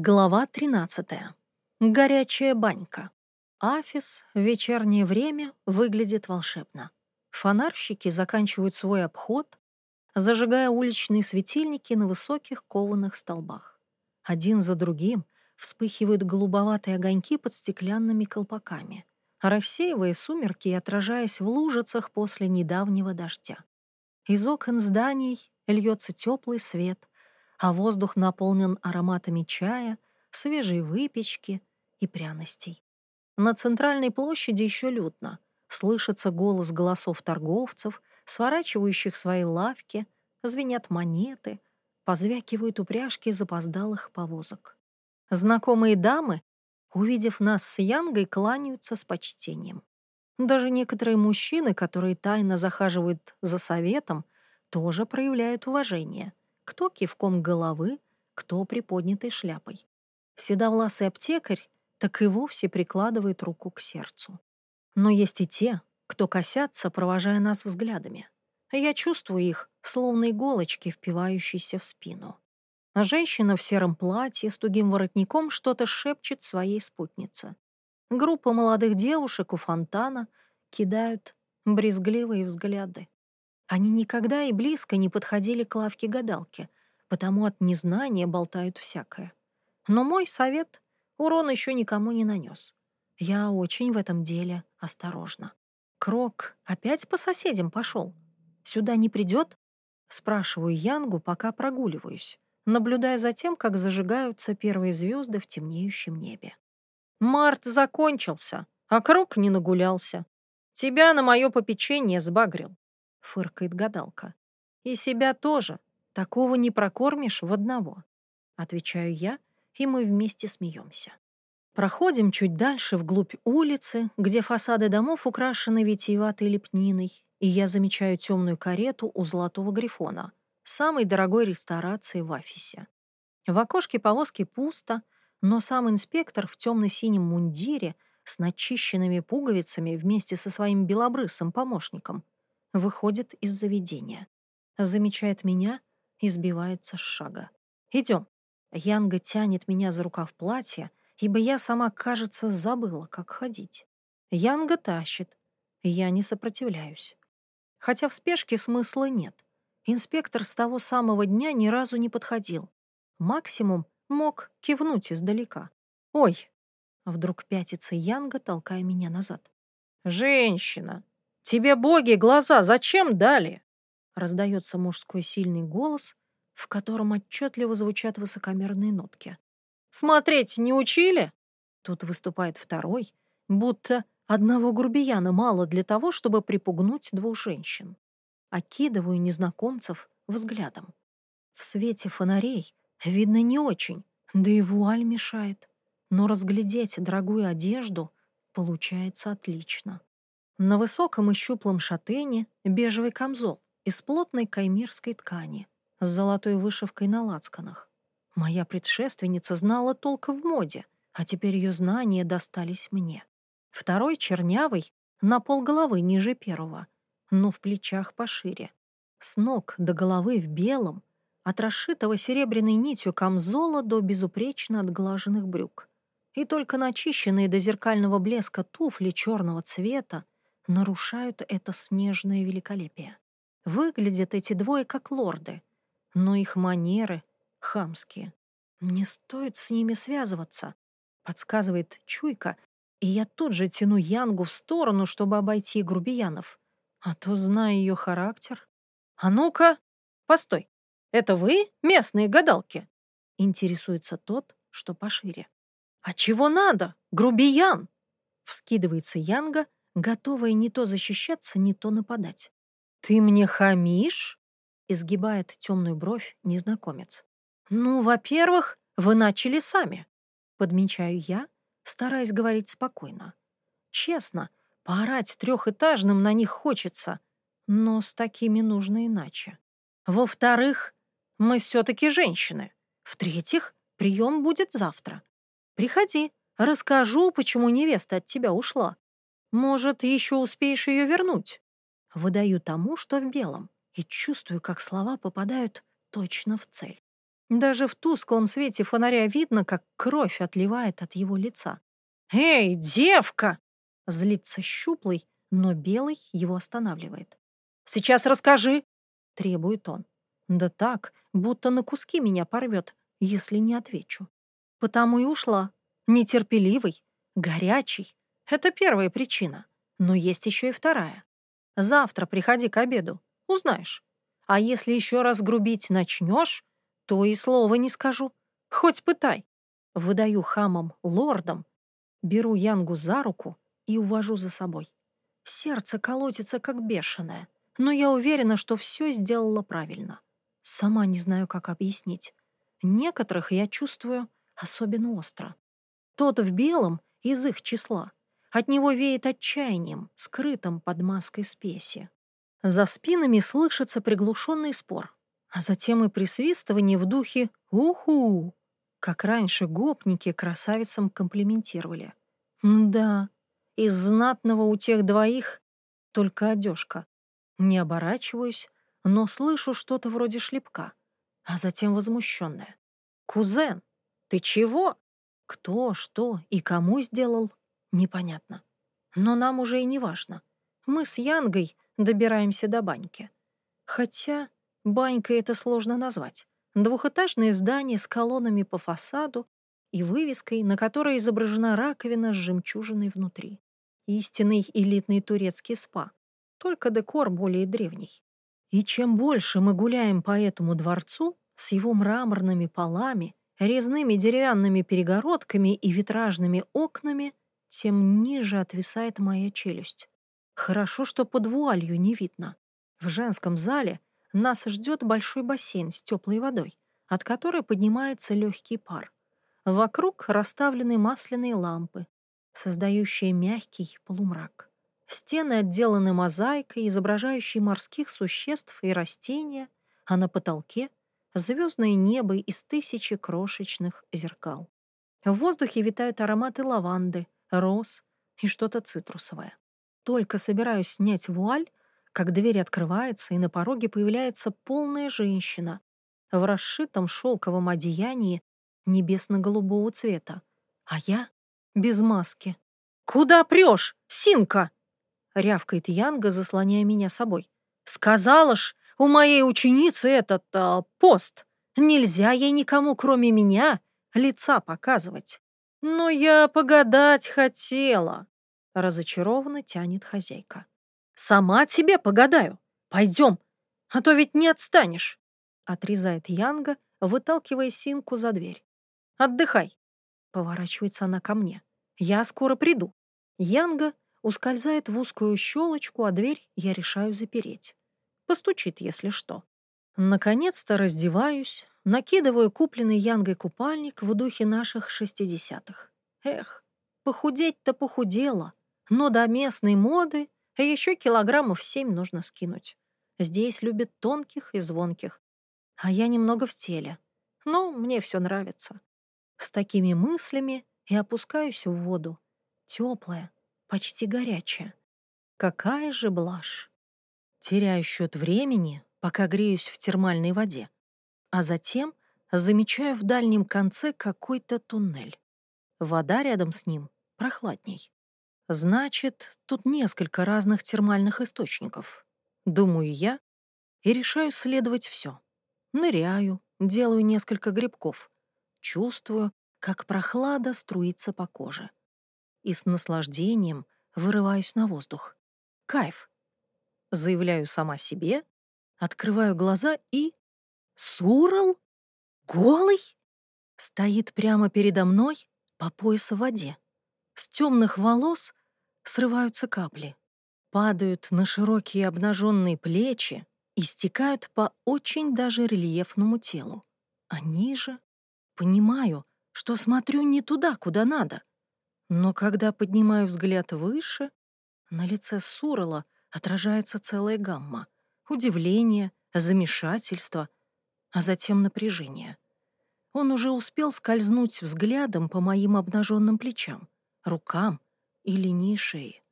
Глава 13. Горячая банька. Афис в вечернее время выглядит волшебно. Фонарщики заканчивают свой обход, зажигая уличные светильники на высоких кованых столбах. Один за другим вспыхивают голубоватые огоньки под стеклянными колпаками, рассеивая сумерки и отражаясь в лужицах после недавнего дождя. Из окон зданий льется теплый свет — а воздух наполнен ароматами чая, свежей выпечки и пряностей. На центральной площади еще людно. Слышится голос голосов торговцев, сворачивающих свои лавки, звенят монеты, позвякивают упряжки запоздалых повозок. Знакомые дамы, увидев нас с Янгой, кланяются с почтением. Даже некоторые мужчины, которые тайно захаживают за советом, тоже проявляют уважение кто кивком головы, кто приподнятой шляпой. Седовласый аптекарь так и вовсе прикладывает руку к сердцу. Но есть и те, кто косятся, провожая нас взглядами. Я чувствую их, словно иголочки, впивающиеся в спину. Женщина в сером платье с тугим воротником что-то шепчет своей спутнице. Группа молодых девушек у фонтана кидают брезгливые взгляды. Они никогда и близко не подходили к лавке-гадалки, потому от незнания болтают всякое. Но мой совет урон еще никому не нанес. Я очень в этом деле осторожна. Крок опять по соседям пошел. Сюда не придет? Спрашиваю Янгу, пока прогуливаюсь, наблюдая за тем, как зажигаются первые звезды в темнеющем небе. Март закончился, а Крок не нагулялся. Тебя на мое попечение сбагрил фыркает гадалка. И себя тоже. Такого не прокормишь в одного. Отвечаю я, и мы вместе смеемся. Проходим чуть дальше, вглубь улицы, где фасады домов украшены витиеватой лепниной, и я замечаю темную карету у Золотого Грифона, самой дорогой ресторации в офисе. В окошке повозки пусто, но сам инспектор в темно-синем мундире с начищенными пуговицами вместе со своим белобрысым помощником выходит из заведения. Замечает меня и сбивается с шага. Идем. Янга тянет меня за рукав платья, ибо я сама, кажется, забыла, как ходить. Янга тащит. Я не сопротивляюсь. Хотя в спешке смысла нет. Инспектор с того самого дня ни разу не подходил. Максимум мог кивнуть издалека. «Ой!» Вдруг пятится Янга, толкая меня назад. «Женщина!» «Тебе боги глаза зачем дали?» Раздается мужской сильный голос, в котором отчетливо звучат высокомерные нотки. «Смотреть не учили?» Тут выступает второй, будто одного грубияна мало для того, чтобы припугнуть двух женщин. Окидываю незнакомцев взглядом. В свете фонарей видно не очень, да и вуаль мешает. Но разглядеть дорогую одежду получается отлично. На высоком и щуплом шатене бежевый камзол из плотной каймирской ткани с золотой вышивкой на лацканах. Моя предшественница знала толк в моде, а теперь ее знания достались мне. Второй чернявый на полголовы ниже первого, но в плечах пошире. С ног до головы в белом, от расшитого серебряной нитью камзола до безупречно отглаженных брюк. И только начищенные до зеркального блеска туфли черного цвета нарушают это снежное великолепие. Выглядят эти двое как лорды, но их манеры хамские. Не стоит с ними связываться, подсказывает чуйка, и я тут же тяну Янгу в сторону, чтобы обойти грубиянов. А то, зная ее характер... «А ну-ка! Постой! Это вы, местные гадалки?» Интересуется тот, что пошире. «А чего надо? Грубиян!» Вскидывается Янга, готовая не то защищаться, не то нападать. «Ты мне хамишь?» — изгибает темную бровь незнакомец. «Ну, во-первых, вы начали сами», — подмечаю я, стараясь говорить спокойно. «Честно, поорать трехэтажным на них хочется, но с такими нужно иначе. Во-вторых, мы все-таки женщины. В-третьих, прием будет завтра. Приходи, расскажу, почему невеста от тебя ушла. Может, еще успеешь ее вернуть? Выдаю тому, что в белом, и чувствую, как слова попадают точно в цель. Даже в тусклом свете фонаря видно, как кровь отливает от его лица. «Эй, девка!» — злится щуплый, но белый его останавливает. «Сейчас расскажи!» — требует он. Да так, будто на куски меня порвет, если не отвечу. Потому и ушла. Нетерпеливый, горячий. Это первая причина. Но есть еще и вторая. Завтра приходи к обеду, узнаешь. А если еще раз грубить начнешь, то и слова не скажу. Хоть пытай. Выдаю хамам лордам, беру Янгу за руку и увожу за собой. Сердце колотится, как бешеное, но я уверена, что все сделала правильно. Сама не знаю, как объяснить. Некоторых я чувствую особенно остро. Тот в белом из их числа. От него веет отчаянием, скрытым под маской спеси. За спинами слышится приглушенный спор а затем и присвистывание в духе «Уху!», как раньше гопники красавицам комплиментировали. Да, из знатного у тех двоих только одежка. Не оборачиваюсь, но слышу что-то вроде шлепка, а затем возмущенное. «Кузен, ты чего?» Кто, что и кому сделал, непонятно. Но нам уже и не важно. Мы с Янгой добираемся до баньки. Хотя Банькой это сложно назвать. Двухэтажное здание с колоннами по фасаду и вывеской, на которой изображена раковина с жемчужиной внутри. Истинный элитный турецкий спа, только декор более древний. И чем больше мы гуляем по этому дворцу с его мраморными полами, резными деревянными перегородками и витражными окнами, тем ниже отвисает моя челюсть. Хорошо, что под вуалью не видно. В женском зале нас ждет большой бассейн с теплой водой, от которой поднимается легкий пар. Вокруг расставлены масляные лампы, создающие мягкий полумрак. Стены отделаны мозаикой, изображающей морских существ и растения, а на потолке — звездное небо из тысячи крошечных зеркал. В воздухе витают ароматы лаванды, роз и что-то цитрусовое. Только собираюсь снять вуаль, как дверь открывается, и на пороге появляется полная женщина в расшитом шелковом одеянии небесно-голубого цвета, а я без маски. «Куда прешь, Синка?» — рявкает Янга, заслоняя меня собой. «Сказала ж, у моей ученицы этот а, пост. Нельзя ей никому, кроме меня, лица показывать». «Но я погадать хотела», — разочарованно тянет хозяйка. Сама тебе погадаю. Пойдем, а то ведь не отстанешь. Отрезает Янга, выталкивая Синку за дверь. Отдыхай. Поворачивается она ко мне. Я скоро приду. Янга ускользает в узкую щелочку, а дверь я решаю запереть. Постучит, если что. Наконец-то раздеваюсь, накидываю купленный Янгой купальник в духе наших шестидесятых. Эх, похудеть-то похудела, но до местной моды еще килограммов семь нужно скинуть. Здесь любят тонких и звонких. А я немного в теле. Но мне все нравится. С такими мыслями и опускаюсь в воду. Теплая, почти горячая. Какая же блажь. Теряю счет времени, пока греюсь в термальной воде. А затем замечаю в дальнем конце какой-то туннель. Вода рядом с ним прохладней. Значит, тут несколько разных термальных источников. Думаю я и решаю следовать все. Ныряю, делаю несколько грибков. Чувствую, как прохлада струится по коже. И с наслаждением вырываюсь на воздух. Кайф. Заявляю сама себе, открываю глаза и... Сурал? Голый? Стоит прямо передо мной по поясу в воде. С темных волос срываются капли, падают на широкие обнаженные плечи и стекают по очень даже рельефному телу. А ниже понимаю, что смотрю не туда, куда надо. Но когда поднимаю взгляд выше, на лице Сурала отражается целая гамма. Удивление, замешательство, а затем напряжение. Он уже успел скользнуть взглядом по моим обнаженным плечам, рукам, и линии шеи.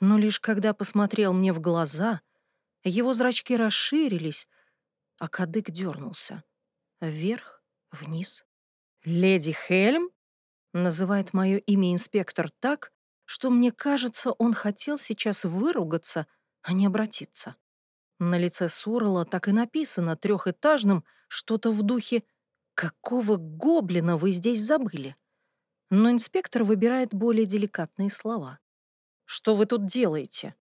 Но лишь когда посмотрел мне в глаза, его зрачки расширились, а кадык дернулся. Вверх Вниз. «Леди Хельм?» Называет мое имя инспектор так, что мне кажется, он хотел сейчас выругаться, а не обратиться. На лице Сурала так и написано трехэтажным что-то в духе «Какого гоблина вы здесь забыли?» Но инспектор выбирает более деликатные слова. «Что вы тут делаете?»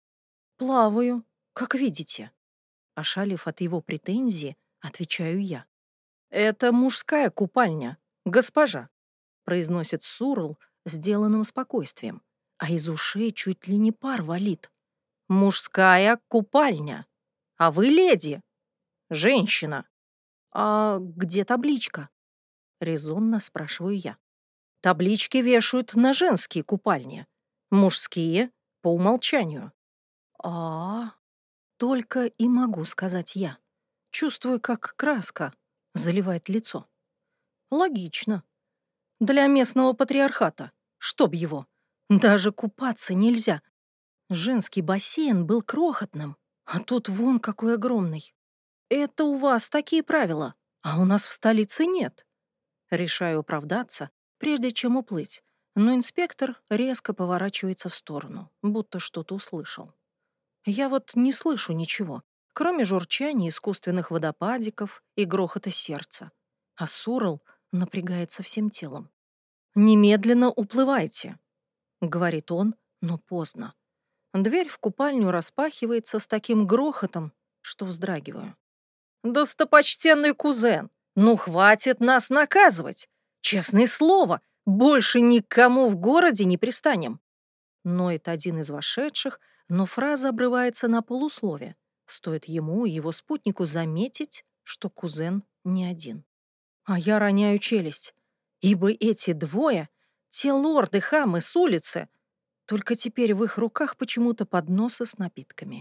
«Плаваю, как видите». Ошалив от его претензии, отвечаю я. «Это мужская купальня, госпожа», — произносит Сурл сделанным спокойствием а из ушей чуть ли не пар валит. «Мужская купальня. А вы леди. Женщина. А где табличка?» Резонно спрашиваю я. Таблички вешают на женские купальни, мужские — по умолчанию. а, -а, -а только и могу сказать я. Чувствую, как краска заливает лицо. Логично. Для местного патриархата. Чтоб его. Даже купаться нельзя. Женский бассейн был крохотным, а тут вон какой огромный. Это у вас такие правила, а у нас в столице нет. Решаю оправдаться, прежде чем уплыть, но инспектор резко поворачивается в сторону, будто что-то услышал. Я вот не слышу ничего, кроме журчания искусственных водопадиков и грохота сердца. А Сурал напрягается всем телом. «Немедленно уплывайте», говорит он, но поздно. Дверь в купальню распахивается с таким грохотом, что вздрагиваю. «Достопочтенный кузен, ну хватит нас наказывать! Честное слово, больше никому в городе не пристанем!» Ноет один из вошедших, но фраза обрывается на полуслове. Стоит ему и его спутнику заметить, что кузен не один. А я роняю челюсть, ибо эти двое те лорды-хамы с улицы. Только теперь в их руках почему-то подносы с напитками.